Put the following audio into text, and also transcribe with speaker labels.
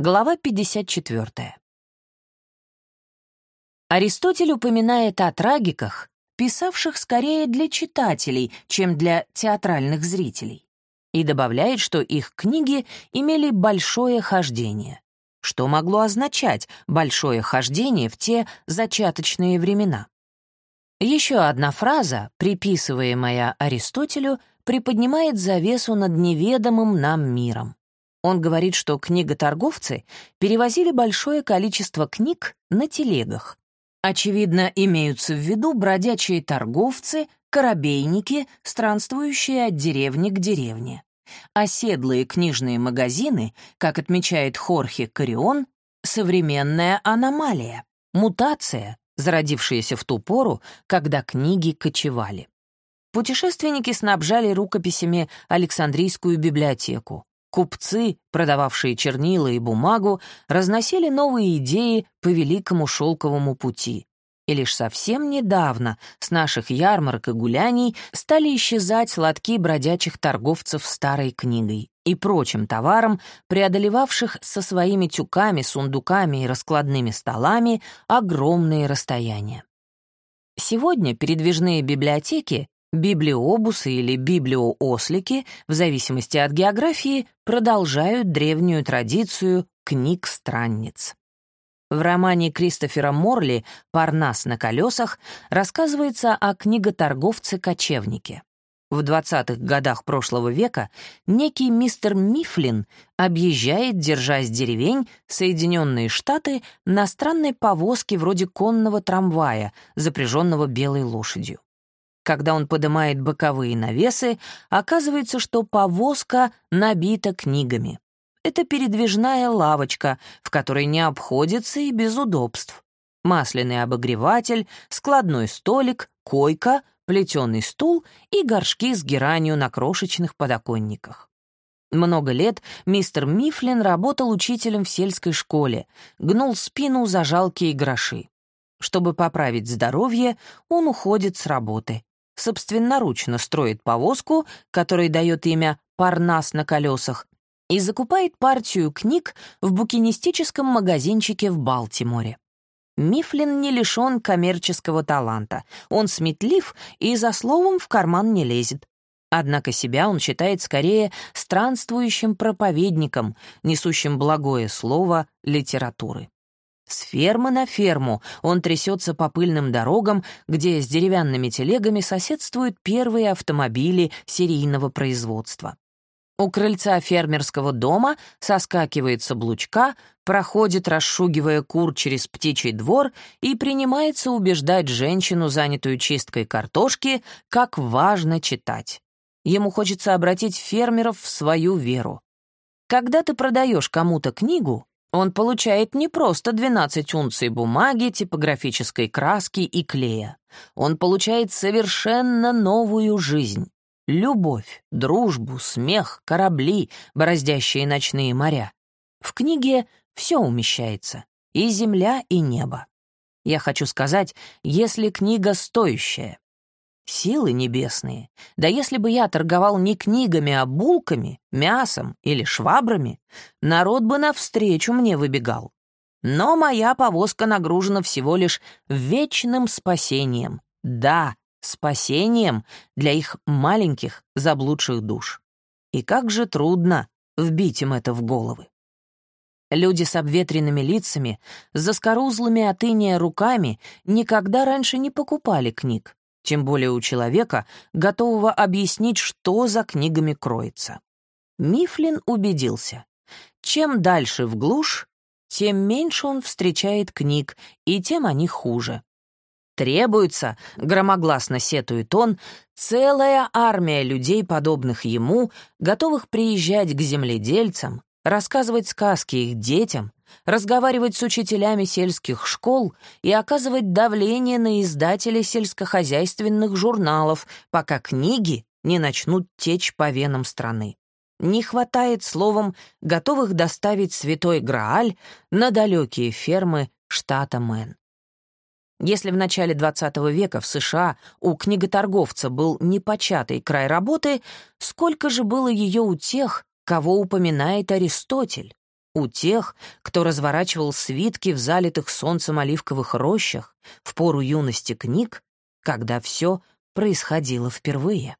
Speaker 1: Глава 54. Аристотель упоминает о трагиках, писавших скорее для читателей, чем для театральных зрителей, и добавляет, что их книги имели большое хождение. Что могло означать большое хождение в те зачаточные времена? Еще одна фраза, приписываемая Аристотелю, приподнимает завесу над неведомым нам миром. Он говорит, что книготорговцы перевозили большое количество книг на телегах. Очевидно, имеются в виду бродячие торговцы, корабейники, странствующие от деревни к деревне. Оседлые книжные магазины, как отмечает Хорхе Карион, современная аномалия, мутация, зародившаяся в ту пору, когда книги кочевали. Путешественники снабжали рукописями Александрийскую библиотеку. Купцы, продававшие чернила и бумагу, разносили новые идеи по великому шелковому пути. И лишь совсем недавно с наших ярмарок и гуляний стали исчезать лотки бродячих торговцев старой книгой и прочим товаром, преодолевавших со своими тюками, сундуками и раскладными столами огромные расстояния. Сегодня передвижные библиотеки Библиобусы или библиоослики, в зависимости от географии, продолжают древнюю традицию книг-странниц. В романе Кристофера Морли «Парнас на колесах» рассказывается о книготорговце-кочевнике. В 20-х годах прошлого века некий мистер Мифлин объезжает, держась деревень, Соединенные Штаты на странной повозке вроде конного трамвая, запряженного белой лошадью. Когда он поднимает боковые навесы, оказывается, что повозка набита книгами. Это передвижная лавочка, в которой не обходится и без удобств. Масляный обогреватель, складной столик, койка, плетеный стул и горшки с геранью на крошечных подоконниках. Много лет мистер Мифлин работал учителем в сельской школе, гнул спину за жалкие гроши. Чтобы поправить здоровье, он уходит с работы собственноручно строит повозку, которой дает имя «Парнас на колесах», и закупает партию книг в букинистическом магазинчике в Балтиморе. Мифлин не лишен коммерческого таланта. Он сметлив и за словом в карман не лезет. Однако себя он считает скорее странствующим проповедником, несущим благое слово литературы. С фермы на ферму он трясется по пыльным дорогам, где с деревянными телегами соседствуют первые автомобили серийного производства. У крыльца фермерского дома соскакивает с облучка, проходит, расшугивая кур через птичий двор и принимается убеждать женщину, занятую чисткой картошки, как важно читать. Ему хочется обратить фермеров в свою веру. Когда ты продаешь кому-то книгу, он получает не просто 12 унций бумаги, типографической краски и клея. Он получает совершенно новую жизнь. Любовь, дружбу, смех, корабли, бороздящие ночные моря. В книге все умещается. И земля, и небо. Я хочу сказать, если книга стоящая, Силы небесные, да если бы я торговал не книгами, а булками, мясом или швабрами, народ бы навстречу мне выбегал. Но моя повозка нагружена всего лишь вечным спасением. Да, спасением для их маленьких заблудших душ. И как же трудно вбить им это в головы. Люди с обветренными лицами, заскорузлыми от иния руками никогда раньше не покупали книг тем более у человека, готового объяснить, что за книгами кроется. Мифлин убедился. Чем дальше в глушь, тем меньше он встречает книг, и тем они хуже. Требуется, громогласно сетует он, целая армия людей, подобных ему, готовых приезжать к земледельцам, рассказывать сказки их детям, разговаривать с учителями сельских школ и оказывать давление на издателей сельскохозяйственных журналов, пока книги не начнут течь по венам страны. Не хватает, словом, готовых доставить святой Грааль на далекие фермы штата Мэн. Если в начале XX века в США у книготорговца был непочатый край работы, сколько же было ее у тех, кого упоминает Аристотель? У тех, кто разворачивал свитки в залитых солнцем оливковых рощах в пору юности книг, когда все происходило впервые.